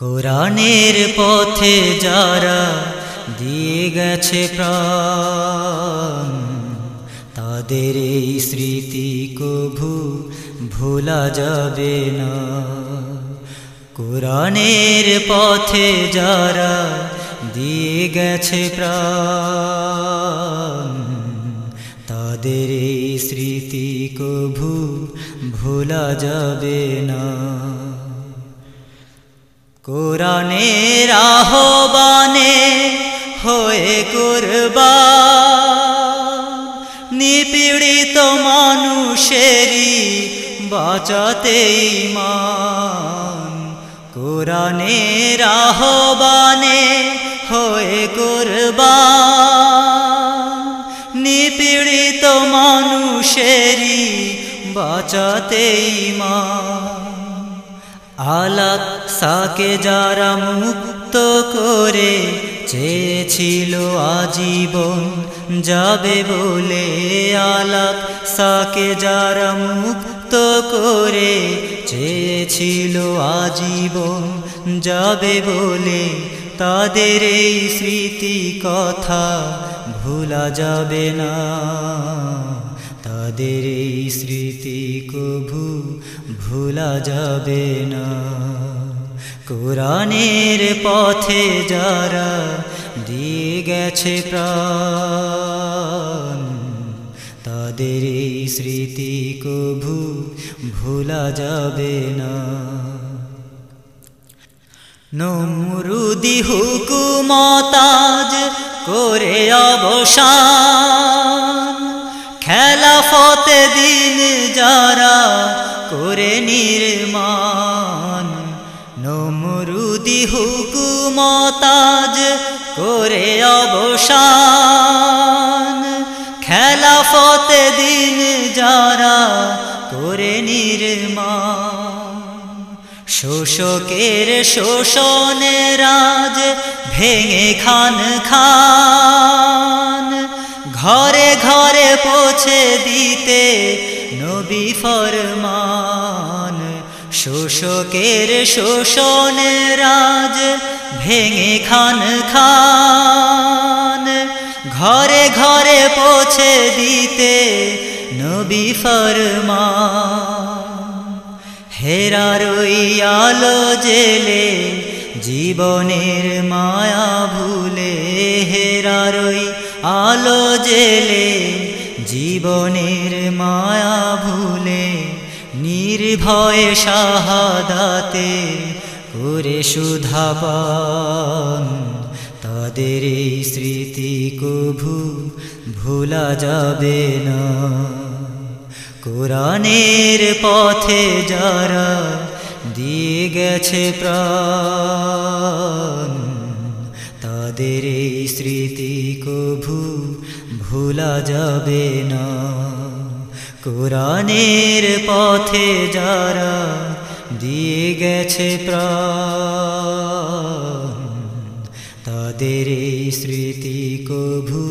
কোরআনের পথে যারা দিয়ে গেছে প্রাণ, তাদের এই স্মৃতি কভু ভোলা যাবে না। কোরআনের পথে যারা দিয়ে গেছে প্রাণ, তাদের এই স্মৃতি কভু ভোলা যাবে না। কোরআনের আহ্বানে হয়ে করবা। নিপীড়িত মানুষেরই বাঁচাতে মান আহ্বানে হয়ে করবা। নিপীড়িত মানুষেরই বাঁচাতে মান আলাক সাকে যারা মুক্ত করে চেয়েছিল আজীবন যাবে বলে আলাক সাকে যারা মুক্ত করে চেয়েছিল আজীবন যাবে বলে তাদের এই স্মৃতি কথা ভোলা যাবে না। তাদের স্মৃতি কভু ভোলা যাবে না। কোরআনের পথে যারা দিয়ে গেছে প্রাণ, তাদের স্মৃতি কভু ভোলা যাবে না। নমরুদি হুকুমতাজ করে অবসান খেলাফতে দিন যারা করে নির্মাণ। নমরুদি হুকুমতাজ করে অবসান। খেলাফতে দিন যারা করে নির্মাণ। শোষকের শোষণে রাজ ভেঙে খান খান। পৌঁছে দিতে নবী ফরমান। শোষকের শোষণে রাজ ভেঙে খান খান। ঘরে ঘরে পৌঁছে দিতে নবী ফরমান। হেরার আলো জেলে জীবনের মায়া ভুলে, হেরার আলো জেলে জীবনের মায়া ভুলে, নির্ভয় শাহাদাতে করে সুধাপান। তাদের এই স্মৃতি কভু ভোলা যাবে না। কোরআনের পথে যারা দিয়ে গেছে প্রাণ, তাদের এই স্মৃতি কভু ভোলা যাবে না। কোরআনের পথে যারা দিয়ে গেছে প্রাণ, তাদের স্মৃতি কভু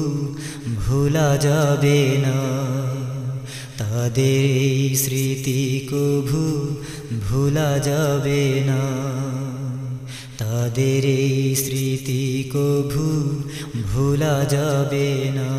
ভোলা যাবে না। তাদের এই স্মৃতি কভু ভোলা যাবে না। তাদের এই স্মৃতি কভু ভোলা যাবে না